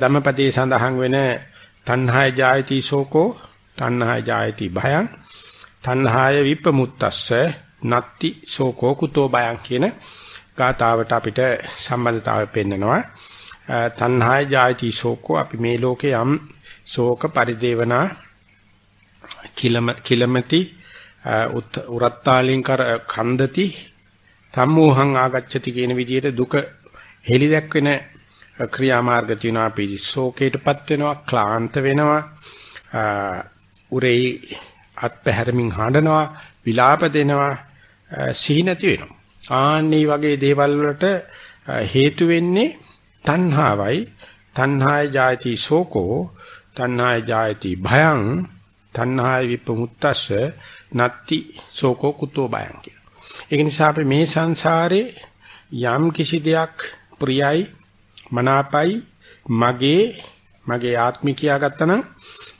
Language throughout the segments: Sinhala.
ධම්මපදයේ සඳහන් වෙන තණ්හාය ජායති සෝකෝ තණ්හාය ජායති භයං තණ්හාය විපමුත්තස්ස නත්ති සෝකෝ කුතෝ භයං කියන ගාතාවට අපිට සම්බන්ධතාවය පෙන්නනවා. තණ්හාය ජායති සෝකෝ අපි මේ ලෝකේ යම් ශෝක පරිදේවනා කිලම කිලමති උරත්තාලින් කර කන්දති සම්මෝහං ආගච්ඡති කියන විදිහට දුක හෙලි දැක්වෙන ක්‍රියාමාර්ග තියෙනවා. අපි ශෝකයටපත් වෙනවා ක්ලාන්ත වෙනවා. උරේ අත්පැහැරමින් හඬනවා විලාප දෙනවා සිහි නැති වෙනවා. ආන්නේ වගේ දේවල් වලට හේතු වෙන්නේ තණ්හාවයි. තණ්හාය ජායති ශෝකෝ තණ්හාය ජායති භයං. තණ්හාය විපමුත්තස්ස නත්ති ශෝකෝ කුතෝ භයං කියන. ඒක නිසා අපි මේ සංසාරේ යම් කිසි දෙයක් ප්‍රියයි මනාපයි මගේ මගේ ආත්මික කියාගත්තනම්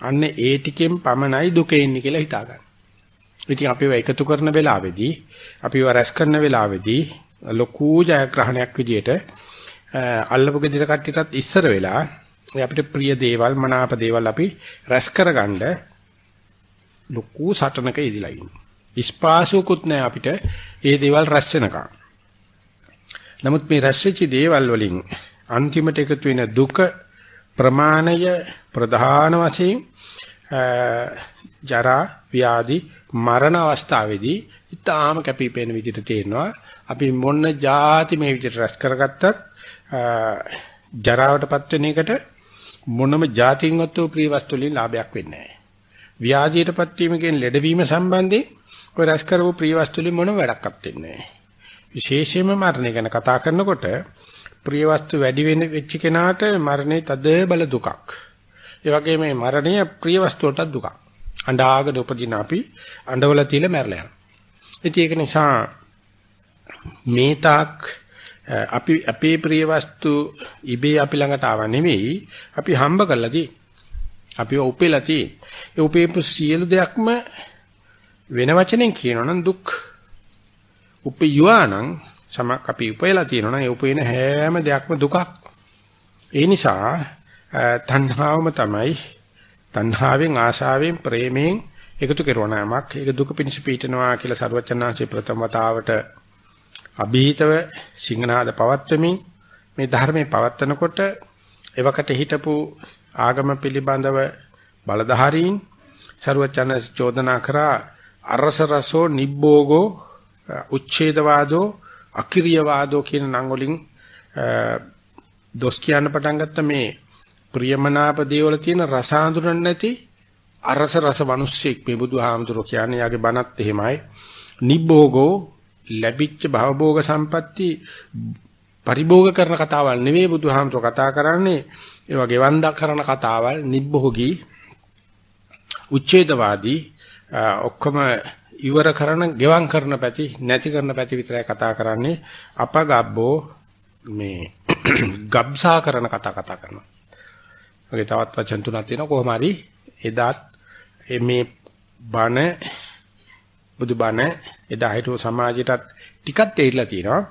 අන්න ඒ ටිකෙන් පමණයි දුක එන්නේ කියලා හිතා ගන්න. ඉතින් අපිව එකතු කරන වෙලාවේදී අපිව රැස් කරන වෙලාවේදී ලොකු ජයග්‍රහණයක් විදියට අල්ලපු ගෙදර කට්ටියටත් ඉස්සර වෙලා අපිට ප්‍රිය දේවල් මනාප දේවල් අපි රැස් කරගන්න ලොකු සටනක ඉදිලා ඉන්නේ. ඉස්පාසුකුත් නැහැ අපිට ඒ දේවල් රැස් වෙනකම්. නමුත් මේ රැස් වෙච්ච දේවල් වලින් අන්තිමට එකතු වෙන දුක ප්‍රමාණය ප්‍රධාන වශයෙන් ජරා ව්‍යාධි මරණ අවස්ථාවේදී ඊටාම කැපිපෙන විදිහට තේරෙනවා අපි මොන જાති මේ විදිහට රැස් කරගත්තත් ජරාවටපත් වෙන එකට මොනම જાතින්වත් ප්‍රිය වස්තු වලින් ලාභයක් වෙන්නේ නැහැ. ව්‍යාධියටපත් වීමකින් ලෙඩවීම සම්බන්ධයෙන් ඔය රැස් කරපු ප්‍රිය වස්තු වලින් මොනම වැඩක්වත් වෙන්නේ නැහැ. විශේෂයෙන්ම මරණය ගැන කතා කරනකොට ප්‍රිය වස්තු වැඩි වෙන වෙච්ච කෙනාට මරණය තද බල දුකක්. ඒ වගේම මේ මරණය ප්‍රිය වස්තුවට දුකක්. අඬාගෙන උපදින අපි අඬවල තියලා මැරලා යනවා. ඉතින් ඒක නිසා මේ තාක් අපි අපේ ප්‍රිය වස්තු ඉබේ අපි ළඟට ආව නෙවෙයි අපි හම්බ කරලා තියෙන්නේ. අපි උපේලා තියෙන්නේ. ඒ උපේපු සියලු දෙයක්ම වෙන වචනෙන් කියනවනම් දුක්. උපයුවානම් සමක් අපි උපයලා තියෙනවනම් ඒ උපේන හැම දෙයක්ම දුකක්. ඒ නිසා තණ්හාවම තමයි තණ්හාවෙන් ආශාවෙන් ප්‍රේමයෙන් එකතු කරන යමක් ඒක දුක පිණිස පීඨනවා කියලා සරුවචනාංශේ ප්‍රථම වතාවට අභීතව සිංහනාද පවත්වමින් මේ ධර්මයේ පවත්නකොට එවකට හිටපු ආගම පිළිබඳව බලධාරීන් සරුවචන චෝදනා කරා අරස රසෝ නිබ්බෝගෝ උච්ඡේදවාදෝ අකිරියවාදෝ කියන නම් වලින් දොස් කියන්න පටන් ගත්ත මේ ප්‍රියමනාප දේවල තියෙන රස හඳුනන්නේ නැති අරස රස මිනිස්සෙක් මේ බුදුහාමුදුරුවෝ කියන්නේ. යාගේ බණත් එහෙමයි. නිබ්බෝගෝ ලැබිච්ච භවභෝග සම්පatti පරිභෝග කරන කතාවල් නෙවෙයි බුදුහාමුදුරුවෝ කතා කරන්නේ. ඒ වගේ වන්දා කරන කතාවල් නිබ්බෝගී උච්ඡේදවාදී ඔක්කොම ඉවර කරන ගෙවම් කරන පැති නැති කරන පැති විතරයි කතා කරන්නේ අපගබ්බෝ මේ ගබ්සා කරන කතා කතා කරනවා. වගේ තවත් වචන තුනක් තියෙනවා කොහොම හරි එදාත් මේ බණ බුදු බණ එදා හිටු සමාජයටත් ටිකක් තේරිලා තියෙනවා.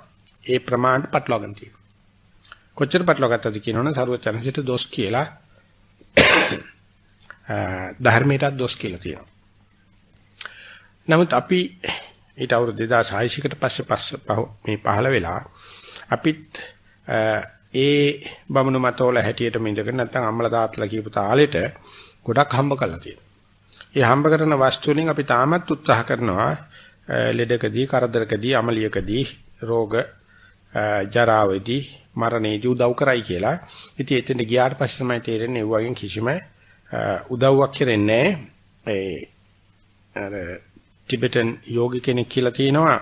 ඒ ප්‍රමාණයට පටලවාගෙන තියෙනවා. කොච්චර පටලවාගත්තද කියනවනම් සරුවචනසිට දොස් කියලා ධර්මයටත් දොස් කියලා තියෙනවා. නමුත් අපි ඊට අවුරුදු 2600කට පස්සේ පස්ස මේ පහළ වෙලා අපිත් ඒ බමුණු මතවල හැටියට මිඳගෙන නැත්නම් අම්මලා තාත්තලා කියපු තාලෙට ගොඩක් හම්බ කරලා තියෙනවා. ඒ හම්බ කරන වස්තු වලින් අපි තාමත් උත්සාහ කරනවා ලෙඩකදී, කරදරකදී, අමලියකදී, රෝග, ජරාවේදී, මරණයේදී උදව් කරයි කියලා. ඉතින් එතෙන්ට ගියාට පස්සේ තමයි තේරෙන්නේ ඒ වගේ කිසිම උදව්වක් කරන්නේ නැහැ. ටිබෙටන් යෝගි කෙනෙක් කියලා තියෙනවා.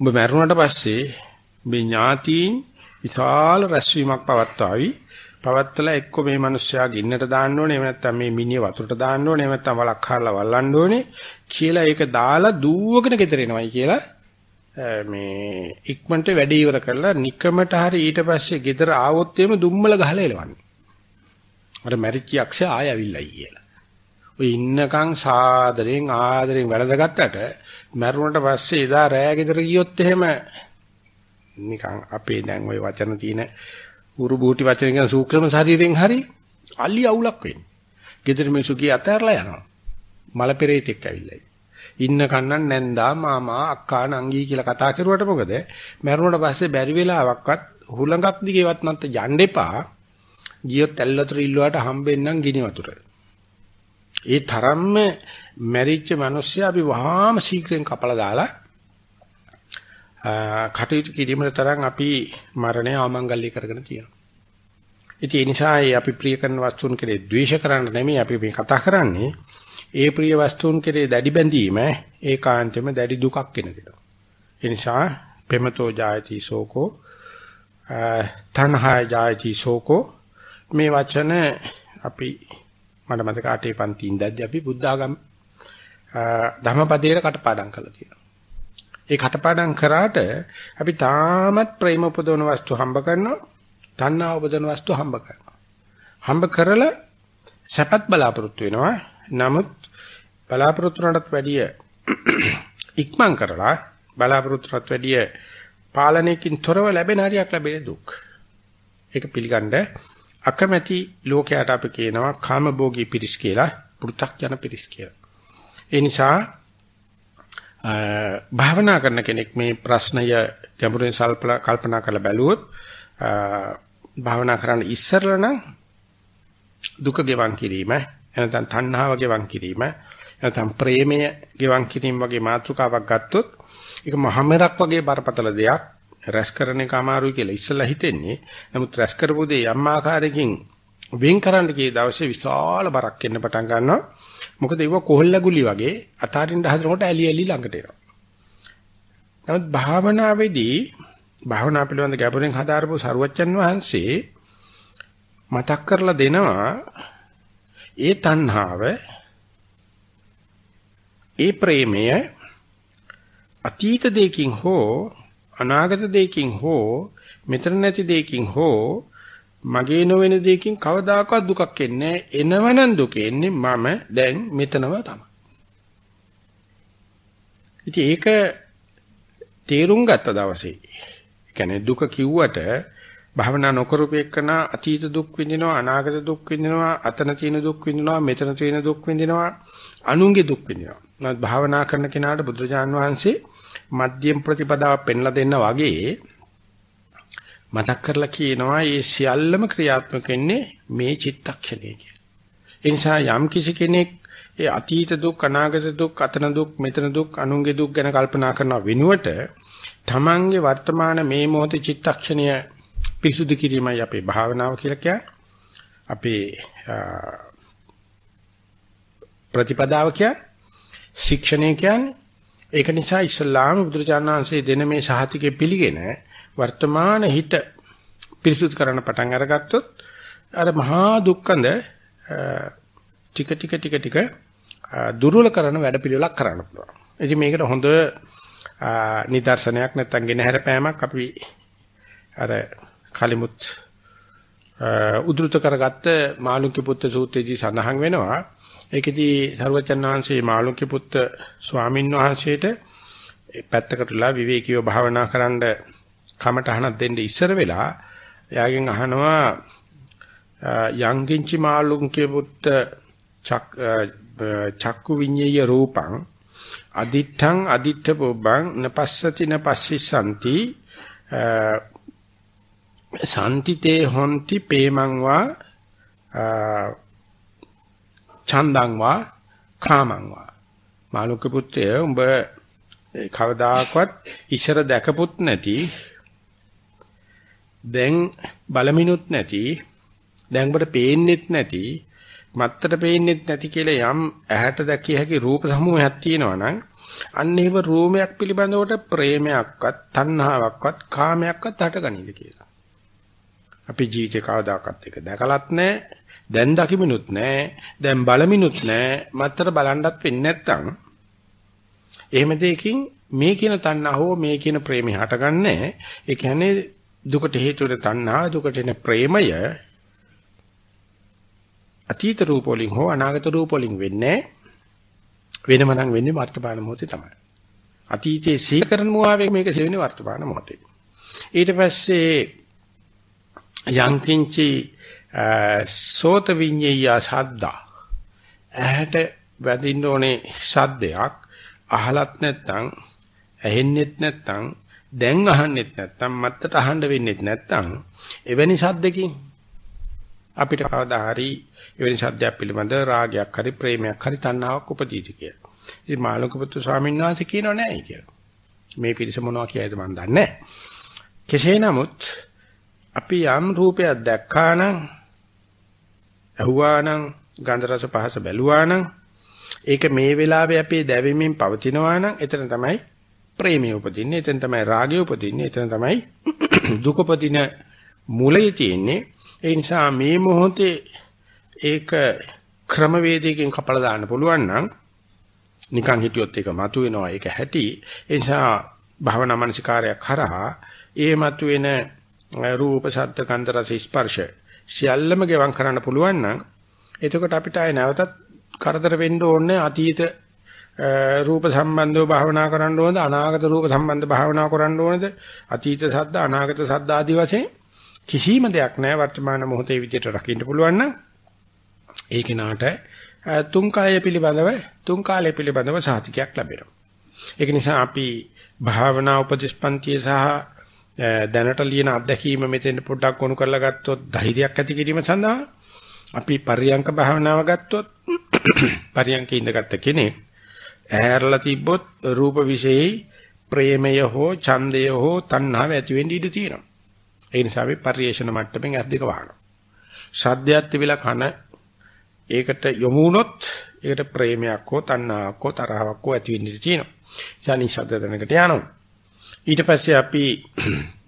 ඔබ මරුණට පස්සේ මේ ඥාතීන් විශාල රැස්වීමක් පවත්වාවි. පවත්තලා එක්ක මේ මිනිස්සයා ගින්නට දාන්න ඕනේ එහෙම නැත්නම් මේ මිනිහ වතුරට දාන්න ඕනේ එහෙම නැත්නම් වලක් හරලා වල්ලන්න ඕනේ කියලා ඒක දාලා දූවගෙන ගෙදර එනවයි කියලා මේ ඉක්මනට වැඩ ඉවර කරලා නිකමට හරි ඊට පස්සේ ගෙදර ආවොත් එimhe දුම්මල ගහලා එලවන්නේ. අර මැරිච්ච යක්ෂය ආය ඇවිල්ලායි කියලා. ඔය ඉන්නකම් සාදරෙන් ආදරෙන් වැළඳගත්තට මැරුණට පස්සේ එදා රෑ ගෙදර ගියොත් එහෙම නිකන් අපේ දැන් ওই වචන තියෙන උරු බූටි වචන කියන සූක්ෂම ශරීරයෙන් හරි අලි අවුලක් වෙන්නේ. ගෙදර මිනිස්සු කී අතහැරලා යනවා. මල පෙරේතෙක් ඇවිල්ලා. ඉන්න කන්නන් නැන්දා මාමා අක්කා නංගී කියලා කතා කරුවට මොකද? මැරුණට පස්සේ බැරි වෙලාවක්වත් හුලඟක් දිගේවත් නැත්te යන්න එපා. ගියොත් ඇල්ලතර ඉල්ලුවාට හම්බෙන්නම් ගිනි වතුර. ඒ තරම්ම මැරිච්ච මිනිස්සයා අපි වහාම ශීඝ්‍රයෙන් කපලා දාලා කටයුතු කිරීමේ තරම් අපි මරණය ආමංගල්‍ය කරගෙන තියෙනවා. ඉතින් ඒ නිසා අපි ප්‍රිය කරන වස්තුන් කෙරේ ද්වේෂ කරන්න නෙමෙයි අපි මේ කතා කරන්නේ. ඒ ප්‍රිය වස්තුන් කෙරේ දැඩි බැඳීම ඒකාන්තෙම දැඩි දුකක් වෙන දෙනවා. ඒ නිසා පෙමතෝ ජායති සෝකෝ තණ්හා ජායති සෝකෝ මේ වචන අපි මට මතක අටේ පන්තිින් දැද්දි අපි බුද්ධ ආගම ධම්මපදයේ කටපාඩම් කරලා තියෙනවා. ඒ කටපාඩම් කරාට අපි තාමත් ප්‍රේම උපදවන වස්තු හම්බ කරනවා. තණ්හා උපදවන වස්තු හම්බ කරනවා. හම්බ කරලා සැපත් බලාපොරොත්තු වෙනවා. නමුත් බලාපොරොත්තු වලට වැඩිය ඉක්මන් කරලා බලාපොරොත්තුට වැඩිය පාලනයකින් තොරව ලැබෙන හරියක් ලැබෙන දුක්. ඒක පිළිගන්න අකමැති ලෝකයට අපි කියනවා කාමභෝගී පිරිස් කියලා, පෘ탁ජන පිරිස් කියලා. ඒ නිසා භාවනා කරන කෙනෙක් මේ ප්‍රශ්නය ගැඹුරින් කල්පනා කරලා බැලුවොත් භාවනා කරන්න ඉස්සරලා නම් දුක ගෙවන් කිරීම එනතන් තණ්හාව ගෙවන් කිරීම එනතන් ප්‍රේමය ගෙවන් කිරීම වගේ මාතෘකාවක් ගත්තොත් ඒක මහමෙරක් වගේ බරපතල දෙයක් රැස් කරන එක අමාරුයි කියලා ඉස්සලා හිතෙන්නේ නමුත් රැස් කරපු දේ යම් ආකාරයකින් වෙන් කරන්න ගිය දවසේ විශාල බරක් එන්න පටන් ගන්නවා මොකද ඒව කොහොල්ලගුලි වගේ අතාරින්න හදනකොට ඇලි ඇලි ළඟට එනවා. නමුත් භාවනාවේදී භාවනා පිළිබඳ ගැඹුරින් හදාරපු සරුවච්චන් වහන්සේ මතක් කරලා දෙනවා ඒ තණ්හාව ඒ ප්‍රේමය අතීත දෙයකින් හෝ අනාගත දෙයකින් හෝ මෙතන නැති දෙයකින් හෝ මගේ නොවන දෙයකින් කවදාකවත් දුකක් එන්නේ එනවනම් දුක එන්නේ මම දැන් මෙතනම තමයි. ඉතින් ඒක තේරුම් ගත්ත දවසේ කියන්නේ දුක කිව්වට භවනා නොකරුපේකන අතීත දුක් විඳිනවා අනාගත දුක් විඳිනවා අතන තියෙන දුක් විඳිනවා මෙතන තියෙන දුක් විඳිනවා අනුන්ගේ දුක් විඳිනවා. නමුත් භාවනා කරන කෙනාට බුදුරජාන් වහන්සේ මධ්‍යම ප්‍රතිපදාව පෙන්ලා දෙන්න වගේ මතක් කරලා කියනවා මේ සියල්ලම ක්‍රියාත්මක වෙන්නේ මේ චිත්තක්ෂණයේ කියලා. ඒ නිසා යම් කිසි කෙනෙක් ඒ අතීත දුක් අනාගත දුක් අතන දුක් මෙතන දුක් අනුන්ගේ දුක් ගැන කල්පනා කරන වෙනුවට තමන්ගේ වර්තමාන මේ මොහොතේ චිත්තක්ෂණය පිරිසුදු කිරීමයි අපේ භාවනාව කියලා කියන්නේ. අපේ ප්‍රතිපදාව කියන්නේ ශික්ෂණය කියන්නේ ඒක නිසා ඉස්ලාම බුදුරජාණන් වහන්සේ දෙන මේ සහතිකේ පිළිගෙන වර්තමාන හිත පිරිසුදු කරන්න පටන් අරගත්තොත් අර මහා දුක්ඛඳ ටික ටික ටික ටික දුර්වල කරන වැඩපිළිවෙලක් කරන්න පුළුවන්. ඉතින් මේකට හොඳ නිදර්ශනයක් නැත්තම් ගෙන හැරපෑමක් අපි අර කලිමුත් උද්ෘත කරගත්ත මාළුක්‍ය පුත්‍ර සූත්‍රයේදී සඳහන් වෙනවා. ඒකෙදී සරුවචන් වහන්සේ මාළුක්‍ය පුත්‍ර ස්වාමින් වහන්සේට පැත්තකටලා විවේකීව භාවනා කරන්න කමටහනක් දෙන්න ඉස්සර වෙලා එයාගෙන් අහනවා යංගින්චි මාළුන්ගේ පුත්ත චක්කු විඤ්ඤය රූපං අදිත්තං අදිත්ත පොබ්බං නපස්සති නපස්සිසanti සම්තිතේ හොಂತಿ පේමං වා චන්දං වා කාමං වා මාළුක පුත්‍රය උඹ කවදාකවත් ඉෂර දැකපුත් නැති දැන් බලමිනුත් නැති දැන් ඔබට පේන්නෙත් නැති මත්තට පේන්නෙත් නැති කියලා යම් ඇහැට දැකිය හැකි රූප සමූහයක් තියෙනවා නම් අන්න ඒව රූමයක් පිළිබඳවට ප්‍රේමයක්වත් තණ්හාවක්වත් කාමයක්වත් හටගනීද කියලා. අපි ජීවිතේ කවදාකවත් එක දැකලත් නැහැ. දැන් දකිමිනුත් නැහැ. දැන් බලමිනුත් නැහැ. මත්තර බලන්නත් වෙන්නේ නැත්තම් එහෙම දෙයකින් මේ කියන තණ්හා හෝ මේ කියන ප්‍රේමය හටගන්නේ. ඒ කියන්නේ දුකට හේතු වෙන තණ්හා දුකට එන ප්‍රේමය අතීත රූප වලින් හෝ අනාගත රූප වලින් වෙන්නේ වෙනම නම් වෙන්නේ වර්තමාන මොහොතේ තමයි. අතීතයේ සීකරන මුවාවේ මේක සෙවෙන්නේ වර්තමාන මොහොතේ. ඊට පස්සේ යංකින්චි සෝත විඤ්ඤය සද්දා ඇහැට වැදින්න ඕනේ සද්දයක් අහලත් නැත්නම් ඇහෙන්නෙත් නැත්නම් දැන් අහන්නෙත් නැත්නම් මත්තට අහන්න වෙන්නෙත් නැත්නම් එවැනි සද්දකින් අපිට කවදා හරි එවැනි සද්දයක් පිළිබඳ රාගයක් හරි ප්‍රේමයක් හරි තණ්හාවක් උපදීති කියලා. ඉතින් මාළුකපුත්තු ස්වාමීන් වහන්සේ කියනෝ නෑ කියලා. මේ පිරිස මොනවා කියයිද මන් දන්නේ නෑ. කෙසේ නමුත් අපි යම් රූපයක් දැක්කා නම් අහුවා නම් ගන්ධ රස පහස බැලුවා නම් ඒක මේ වෙලාවේ අපේ දැවෙමින් පවතිනවා නම් එතන තමයි ප්‍රේමිය උපදින්නේ එතන තමයි රාගය උපදින්නේ එතන තමයි දුක උපදින මූලයේ තියෙන්නේ. ඒ නිසා මේ මොහොතේ ඒක ක්‍රමවේදයකින් කපලා දාන්න පුළුවන් නම් නිකන් හිටියොත් ඒක මතුවෙනවා ඒක හැටි. ඒ නිසා භවනා මනසිකාරයක් කරහා ඒ මතුවෙන රූප ශබ්ද ගන්ධ රස ස්පර්ශ සියල්ලම ගෙවම් කරන්න පුළුවන් නම් එතකොට අපිට ආය නැවතත් කරදර වෙන්න ඕනේ අතීත රූප සම්බන්ධව භාවනා කරන්න ඕනද අනාගත රූප සම්බන්ධ භාවනා කරන්න ඕනද අතීත සද්ද අනාගත සද්ද ආදී වශයෙන් කිසිම දෙයක් නැහැ වර්තමාන මොහොතේ විදිහට රකින්න පුළුවන් නම්. ඒ කෙනාට තුන් කාලය පිළිබඳව තුන් කාලය පිළිබඳව සාතිකයක් ලැබෙනවා. ඒක නිසා අපි භාවනා උපදිස්පන්තිය සහ දැනට ලියන අත්දැකීම මෙතෙන් පොඩ්ඩක් ගොනු කරලා ගත්තොත් ධෛර්යයක් ඇති කිරීම සඳහා අපි පරියංක භාවනාව ගත්තොත් පරියංක ඉඳගත්ත කෙනෙක් ඇහැරලා තිබ්බොත් රූප විශේෂයි ප්‍රේමය හෝ ඡන්දය හෝ තණ්හාව ඇති වෙන්න ඉඩ තියෙනවා. ඒ නිසා අපි පරිේශන මට්ටමින් ඇස් දෙක වහනවා. සද්දයක් තිබිලා කන ඒකට යොමු වුණොත් ඒකට ප්‍රේමයක් හෝ තණ්හාවක් හෝ තරහවක් හෝ ඇති වෙන්න ඉඩ තියෙනවා. ඡානි ශබ්ද දැනකට යනවා. ඊට පස්සේ අපි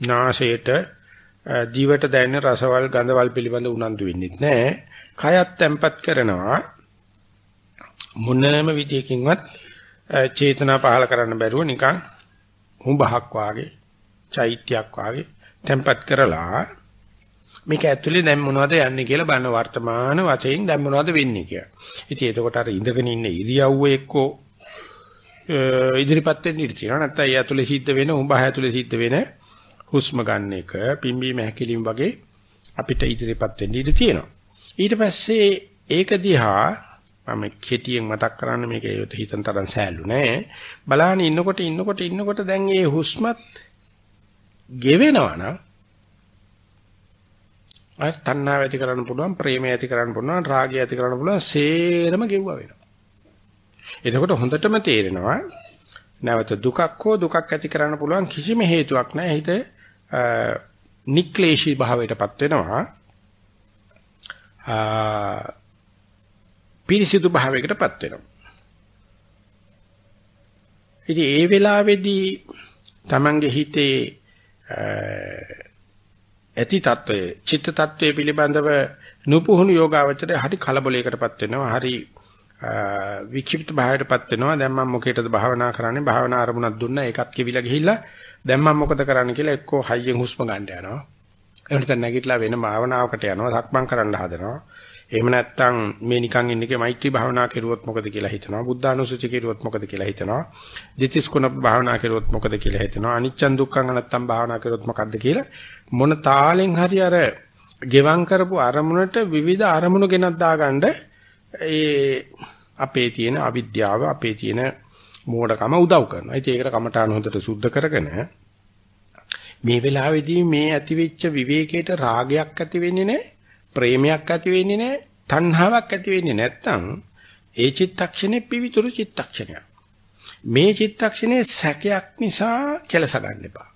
නාසයට ජීවිත දැනෙන රසවල් ගඳවල් පිළිබඳ උනන්දු වෙන්නේ නැහැ. කයත් තැම්පත් කරනවා මොනෑම විදියකින්වත් චේතනා පහල කරන්න බැරුව නිකන් හුඹහක් වාගේ චෛත්‍යයක් වාගේ තැම්පත් කරලා මේක ඇතුලේ දැන් මොනවද යන්නේ කියලා බලන වර්තමාන වශයෙන් දැන් මොනවද වෙන්නේ කියලා. ඉතින් එතකොට අර ඉඳගෙන ඉන්න ඉරියව්ව එක්කෝ ඉදිරිපත් වෙන්න ඉඩ තියෙනවා. නැත්නම් ඒ ඇතුලේ සිද්ධ වෙන උඹහ ඇතුලේ සිද්ධ වෙන හුස්ම ගන්න එක, පිම්බීම හැකිලිම වගේ අපිට ඉදිරිපත් වෙන්න ඉඩ තියෙනවා. ඊට පස්සේ ඒක දිහා මම කෙටියෙන් මතක් කරන්න මේක ඒත් හිතන තරම් සෑල්ලු නෑ බලහන් ඉන්නකොට ඉන්නකොට ඉන්නකොට දැන් ඒ හුස්මත් ගෙවෙනවා නම් අර තණ්හාව ඇති කරන්න පුළුවන් ප්‍රේමය ඇති කරන්න පුළුවන් රාගය ඇති කරන්න පුළුවන් සේරම ගෙවුවා වෙනවා එතකොට හොඳටම තේරෙනවා නැවත දුකක් හෝ දුකක් ඇති කරන්න පුළුවන් කිසිම හේතුවක් නැහැ. හිත නික්ලේශී භාවයටපත් වෙනවා. පිරිසිදු භාවයකටපත් වෙනවා. ඉතින් ඒ වෙලාවේදී Tamange හිතේ ඇති తত্ত্বය, චිත්ත తত্ত্বය පිළිබඳව නුපුහුණු යෝගාවචරය හරි කලබලයකටපත් වෙනවා. හරි වික්ෂිප්ත භාවයටපත් වෙනවා. දැන් මම මොකේටද භාවනා කරන්නේ? භාවනා අරමුණක් දුන්නා ඒකත් කිවිලා ගිහිල්ලා දැන් මම මොකද කරන්න කියලා එක්කෝ හයියෙන් හුස්ම ගන්න යනවා. එහෙනම් නැගිටලා වෙන භාවනාවකට යනවා. සක්මන් කරන්න හදනවා. එහෙම නැත්නම් මේ නිකන් ඉන්න එකේ මෛත්‍රී භාවනා කරුවොත් මොකද කියලා හිතනවා. බුද්ධානුසුචි කරුවොත් මොකද කියලා හිතනවා. දිටිස් කුණ භාවනා කරුවොත් මොකද කියලා හිතනවා. අනිච්චන් දුක්ඛං නැත්නම් භාවනා කරුවොත් මොකද්ද කියලා මොන තාලෙන් හරි අර ගෙවම් කරපු අරමුණට විවිධ අරමුණු ගෙනත් දාගන්න ඒ අපේ තියෙන අවිද්‍යාව අපේ තියෙන මෝඩකම උදව් කරනවා. ඉතින් ඒකට කමඨාන හොඳට සුද්ධ කරගෙන මේ වෙලාවේදී මේ ඇතිවෙච්ච විවේකයට රාගයක් ඇති වෙන්නේ නැහැ. ප්‍රේමයක් ඇති වෙන්නේ නැහැ, තණ්හාවක් ඇති වෙන්නේ නැත්නම් ඒ චිත්තක්ෂණේ පිවිතුරු චිත්තක්ෂණයක්. මේ චිත්තක්ෂණේ සැකයක් නිසා කෙලස ගන්න එපා.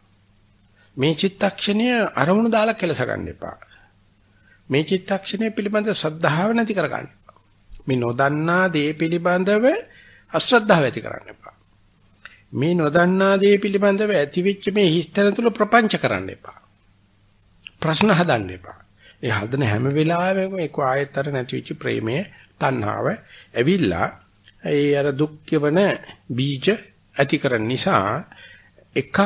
මේ චිත්තක්ෂණය අරමුණු දාලා කෙලස ගන්න එපා. මේ චිත්තක්ෂණය පිළිබඳ ශ්‍රද්ධාව නැති කර ගන්න එපා. මේ නොදන්නා දේ පිළිබඳව අශ්‍රද්ධාව ඇති කරන්න එපා. මේ නොදන්නා දේ පිළිබඳව ඇතිවෙච්ච මේ හිස්තන තුල ප්‍රපංච කරන්න එපා. ප්‍රශ්න හදන්න එපා. ඒ හදන හැම වෙලාවෙම ඒක ආයතර නැති වෙච්ච ප්‍රේමය තණ්හාව ඇවිල්ලා ඒ අර දුක් කියවන බීජ ඇති කරන නිසා එකක්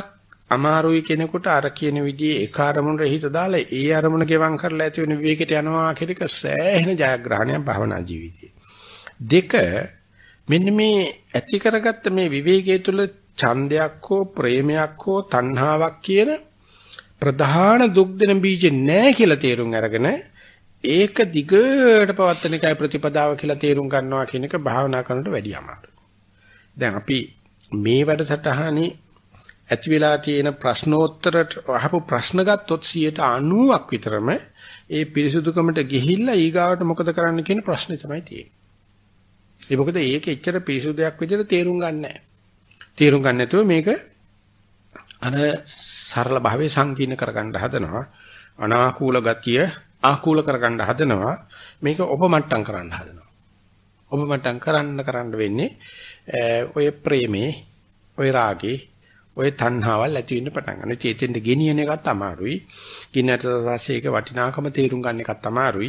අමාරුයි කෙනෙකුට අර කියන විදිහේ එක අරමුණට හිත දාලා ඒ අරමුණ ගෙවම් කරලා ඇති වෙන විවේකයට යනවා කියන එක සෑහෙන ජයග්‍රහණයක් භවනා ජීවිතේ. දෙක මෙන්න මේ ඇති කරගත්ත මේ විවේකයේ තුල ඡන්දයක් හෝ ප්‍රේමයක් හෝ තණ්හාවක් කියන ප්‍රධාන දුක් දෙන බීජ නැහැ කියලා තේරුම් අරගෙන ඒක දිගට පවත්තන එකයි ප්‍රතිපදාව කියලා තේරුම් ගන්නවා කියන එක භාවනා කරනට වැඩිය අමාරුයි. දැන් අපි මේ වැඩසටහනේ ඇති වෙලා තියෙන ප්‍රශ්නෝත්තරට අහපු ප්‍රශ්න ගත්තොත් 90ක් විතරම ඒ පිරිසුදුකමට ගිහිල්ලා ඊගාවට මොකද කරන්න කියන ප්‍රශ්නේ තමයි තියෙන්නේ. ඒ මොකද ඒක එච්චර පිරිසුදුයක් විදිහට තේරුම් ගන්න නැහැ. තේරුම් ගන්න නැතුව මේක අර සරල භාවයේ සංකීර්ණ කරගන්න හදනවා. අනාකූල ගතිය ආකූල කරගන්න හදනවා. මේක ඔපමට්ටම් කරන්න හදනවා. ඔපමට්ටම් කරන්න කරන්න වෙන්නේ ඔය ප්‍රේමේ, ඔය රාගේ, ඔය තණ්හාවල් ඇති වෙන්න පටන් ගන්නවා. චේතෙන්ට ගෙනියන එකත් අමාරුයි. ගින්නට රසයක වටිනාකම තේරුම් ගන්න එකත් අමාරුයි.